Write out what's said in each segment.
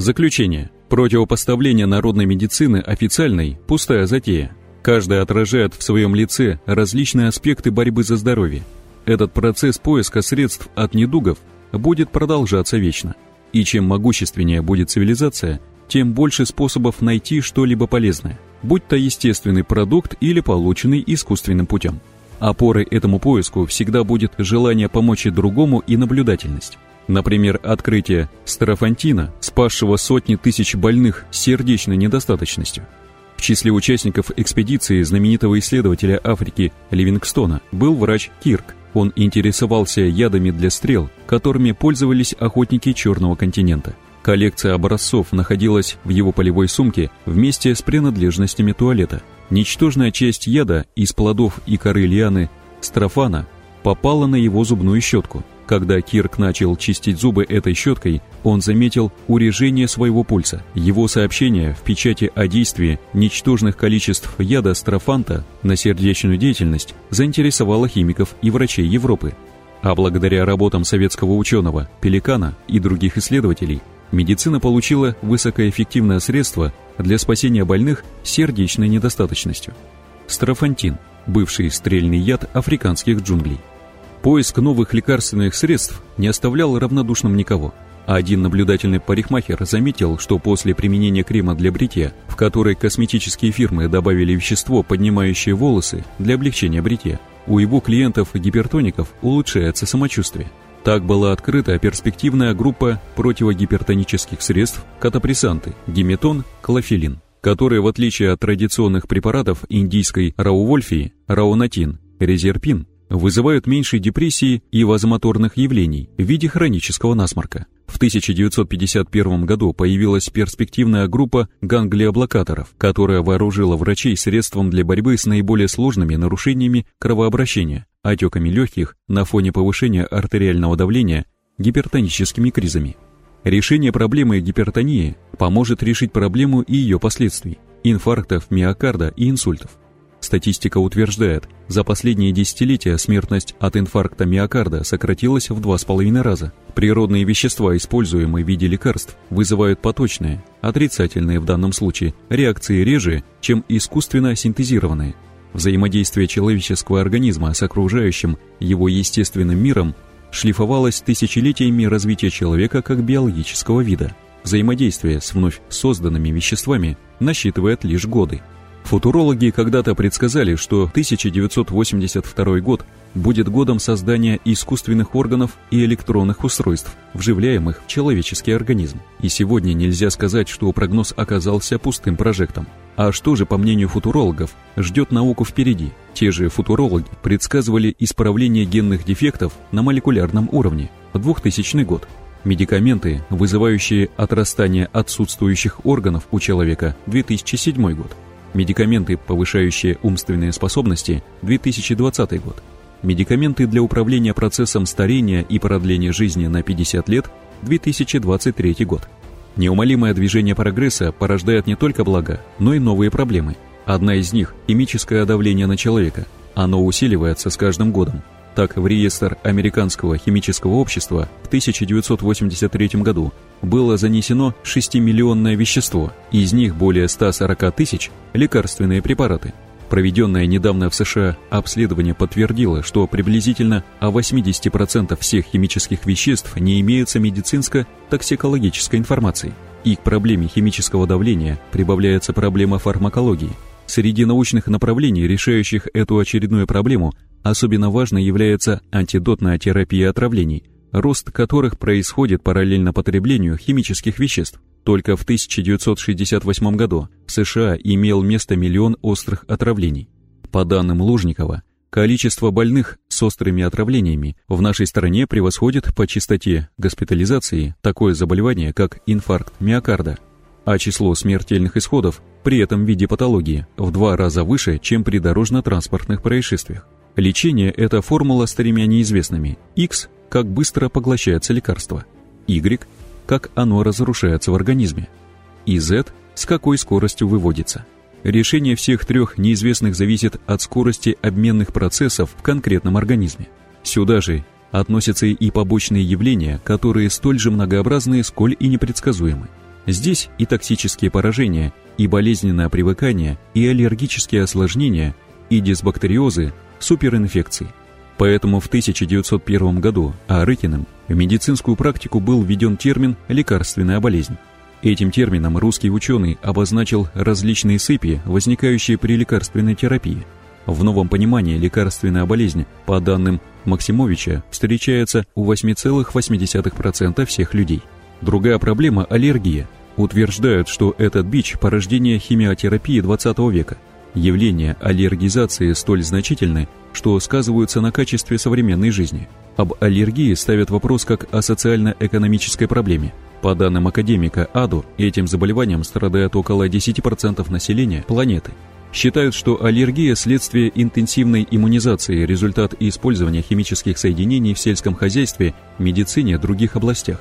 Заключение. Противопоставление народной медицины официальной – пустая затея. Каждый отражает в своем лице различные аспекты борьбы за здоровье. Этот процесс поиска средств от недугов будет продолжаться вечно. И чем могущественнее будет цивилизация, тем больше способов найти что-либо полезное, будь то естественный продукт или полученный искусственным путем. Опорой этому поиску всегда будет желание помочь и другому и наблюдательность. Например, открытие старафантина, спасшего сотни тысяч больных сердечной недостаточностью. В числе участников экспедиции знаменитого исследователя Африки Ливингстона был врач Кирк. Он интересовался ядами для стрел, которыми пользовались охотники Черного континента. Коллекция образцов находилась в его полевой сумке вместе с принадлежностями туалета. Ничтожная часть яда из плодов и коры лианы строфана попала на его зубную щетку. Когда Кирк начал чистить зубы этой щеткой, он заметил урежение своего пульса. Его сообщение в печати о действии ничтожных количеств яда строфанта на сердечную деятельность заинтересовало химиков и врачей Европы. А благодаря работам советского ученого Пеликана и других исследователей, медицина получила высокоэффективное средство для спасения больных сердечной недостаточностью. Строфантин – бывший стрельный яд африканских джунглей. Поиск новых лекарственных средств не оставлял равнодушным никого. Один наблюдательный парикмахер заметил, что после применения крема для бритья, в который косметические фирмы добавили вещество, поднимающее волосы для облегчения бритья, у его клиентов-гипертоников улучшается самочувствие. Так была открыта перспективная группа противогипертонических средств катапрессанты, гиметон, клофелин, которые, в отличие от традиционных препаратов индийской раувольфии, раунатин, резерпин, вызывают меньше депрессии и вазомоторных явлений в виде хронического насморка. В 1951 году появилась перспективная группа ганглиоблокаторов, которая вооружила врачей средством для борьбы с наиболее сложными нарушениями кровообращения, отеками легких на фоне повышения артериального давления, гипертоническими кризами. Решение проблемы гипертонии поможет решить проблему и ее последствий – инфарктов миокарда и инсультов. Статистика утверждает, за последние десятилетия смертность от инфаркта миокарда сократилась в два с половиной раза. Природные вещества, используемые в виде лекарств, вызывают поточные, отрицательные в данном случае, реакции реже, чем искусственно синтезированные. Взаимодействие человеческого организма с окружающим его естественным миром шлифовалось тысячелетиями развития человека как биологического вида. Взаимодействие с вновь созданными веществами насчитывает лишь годы. Футурологи когда-то предсказали, что 1982 год будет годом создания искусственных органов и электронных устройств, вживляемых в человеческий организм. И сегодня нельзя сказать, что прогноз оказался пустым прожектом. А что же, по мнению футурологов, ждет науку впереди? Те же футурологи предсказывали исправление генных дефектов на молекулярном уровне в 2000 год. Медикаменты, вызывающие отрастание отсутствующих органов у человека, 2007 год. Медикаменты, повышающие умственные способности, 2020 год. Медикаменты для управления процессом старения и продления жизни на 50 лет, 2023 год. Неумолимое движение прогресса порождает не только блага, но и новые проблемы. Одна из них – химическое давление на человека. Оно усиливается с каждым годом. Так, в реестр Американского химического общества в 1983 году было занесено 6-миллионное вещество, из них более 140 тысяч – лекарственные препараты. Проведенное недавно в США обследование подтвердило, что приблизительно о 80% всех химических веществ не имеются медицинско-токсикологической информации. И к проблеме химического давления прибавляется проблема фармакологии. Среди научных направлений, решающих эту очередную проблему, особенно важной является антидотная терапия отравлений – рост которых происходит параллельно потреблению химических веществ. Только в 1968 году в США имел место миллион острых отравлений. По данным Лужникова, количество больных с острыми отравлениями в нашей стране превосходит по частоте госпитализации такое заболевание, как инфаркт миокарда, а число смертельных исходов при этом виде патологии в два раза выше, чем при дорожно-транспортных происшествиях. Лечение – это формула с тремя неизвестными. X как быстро поглощается лекарство, Y, как оно разрушается в организме, и Z, с какой скоростью выводится. Решение всех трех неизвестных зависит от скорости обменных процессов в конкретном организме. Сюда же относятся и побочные явления, которые столь же многообразны, сколь и непредсказуемы. Здесь и токсические поражения, и болезненное привыкание, и аллергические осложнения, и дисбактериозы, суперинфекции. Поэтому в 1901 году Арыкиным в медицинскую практику был введен термин «лекарственная болезнь». Этим термином русский ученый обозначил различные сыпи, возникающие при лекарственной терапии. В новом понимании лекарственная болезнь, по данным Максимовича, встречается у 8,8% всех людей. Другая проблема – аллергия. Утверждают, что этот бич – порождение химиотерапии 20 века. Явления аллергизации столь значительны, что сказываются на качестве современной жизни. Об аллергии ставят вопрос как о социально-экономической проблеме. По данным академика Аду, этим заболеванием страдает около 10% населения планеты. Считают, что аллергия – следствие интенсивной иммунизации, результат использования химических соединений в сельском хозяйстве, медицине других областях.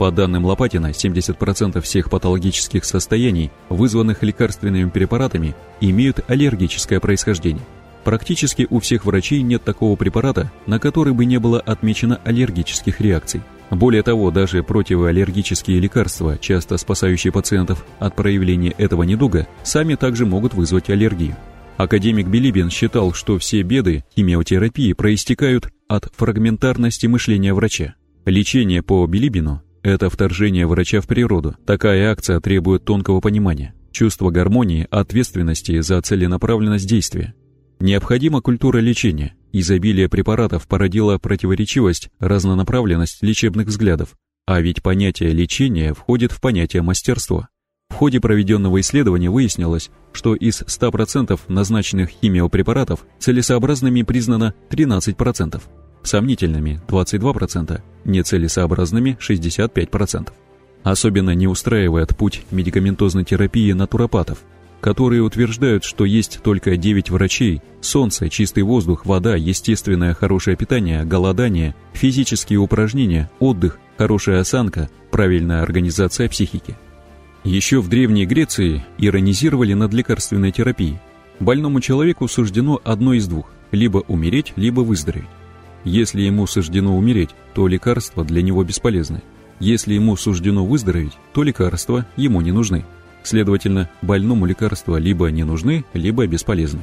По данным Лопатина, 70% всех патологических состояний, вызванных лекарственными препаратами, имеют аллергическое происхождение. Практически у всех врачей нет такого препарата, на который бы не было отмечено аллергических реакций. Более того, даже противоаллергические лекарства, часто спасающие пациентов от проявления этого недуга, сами также могут вызвать аллергию. Академик Билибин считал, что все беды химиотерапии проистекают от фрагментарности мышления врача. Лечение по Билибину это вторжение врача в природу. Такая акция требует тонкого понимания, чувства гармонии, ответственности за целенаправленность действия. Необходима культура лечения. Изобилие препаратов породило противоречивость, разнонаправленность лечебных взглядов. А ведь понятие лечения входит в понятие мастерства. В ходе проведенного исследования выяснилось, что из 100% назначенных химиопрепаратов целесообразными признано 13% сомнительными 22%, нецелесообразными 65%. Особенно не устраивает путь медикаментозной терапии натуропатов, которые утверждают, что есть только 9 врачей, солнце, чистый воздух, вода, естественное хорошее питание, голодание, физические упражнения, отдых, хорошая осанка, правильная организация психики. Еще в Древней Греции иронизировали над лекарственной терапией. Больному человеку суждено одно из двух – либо умереть, либо выздороветь. Если ему суждено умереть, то лекарства для него бесполезны. Если ему суждено выздороветь, то лекарства ему не нужны. Следовательно, больному лекарства либо не нужны, либо бесполезны.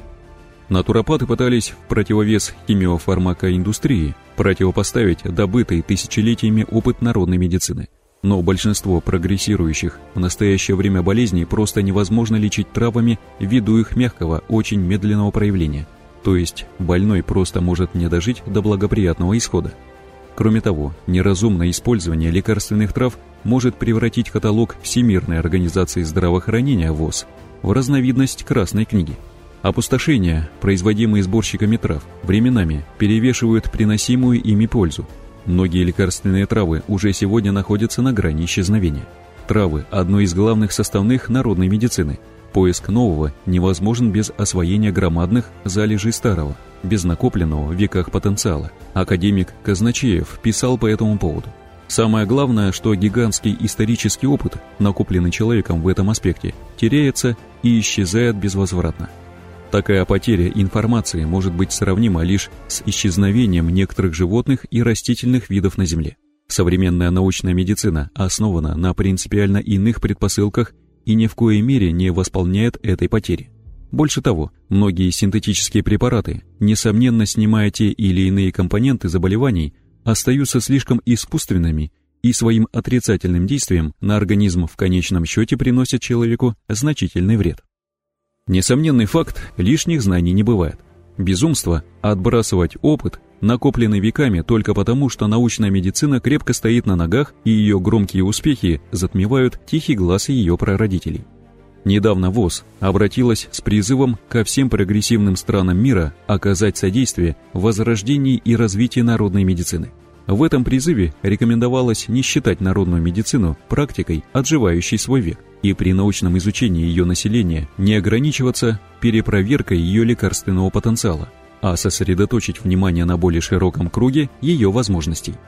Натуропаты пытались в противовес химиофармакоиндустрии противопоставить добытый тысячелетиями опыт народной медицины. Но большинство прогрессирующих в настоящее время болезней просто невозможно лечить травами ввиду их мягкого, очень медленного проявления – то есть больной просто может не дожить до благоприятного исхода. Кроме того, неразумное использование лекарственных трав может превратить каталог Всемирной организации здравоохранения ВОЗ в разновидность Красной книги. Опустошения, производимые сборщиками трав, временами перевешивают приносимую ими пользу. Многие лекарственные травы уже сегодня находятся на грани исчезновения. Травы – одно из главных составных народной медицины – Поиск нового невозможен без освоения громадных залежей старого, без накопленного в веках потенциала. Академик Казначеев писал по этому поводу. Самое главное, что гигантский исторический опыт, накопленный человеком в этом аспекте, теряется и исчезает безвозвратно. Такая потеря информации может быть сравнима лишь с исчезновением некоторых животных и растительных видов на Земле. Современная научная медицина основана на принципиально иных предпосылках и ни в коей мере не восполняет этой потери. Больше того, многие синтетические препараты, несомненно снимая те или иные компоненты заболеваний, остаются слишком искусственными и своим отрицательным действием на организм в конечном счете приносят человеку значительный вред. Несомненный факт, лишних знаний не бывает. Безумство – отбрасывать опыт, накопленный веками только потому, что научная медицина крепко стоит на ногах и ее громкие успехи затмевают тихий глаз ее прародителей. Недавно ВОЗ обратилась с призывом ко всем прогрессивным странам мира оказать содействие в возрождении и развитии народной медицины. В этом призыве рекомендовалось не считать народную медицину практикой, отживающей свой век, и при научном изучении ее населения не ограничиваться перепроверкой ее лекарственного потенциала, а сосредоточить внимание на более широком круге ее возможностей –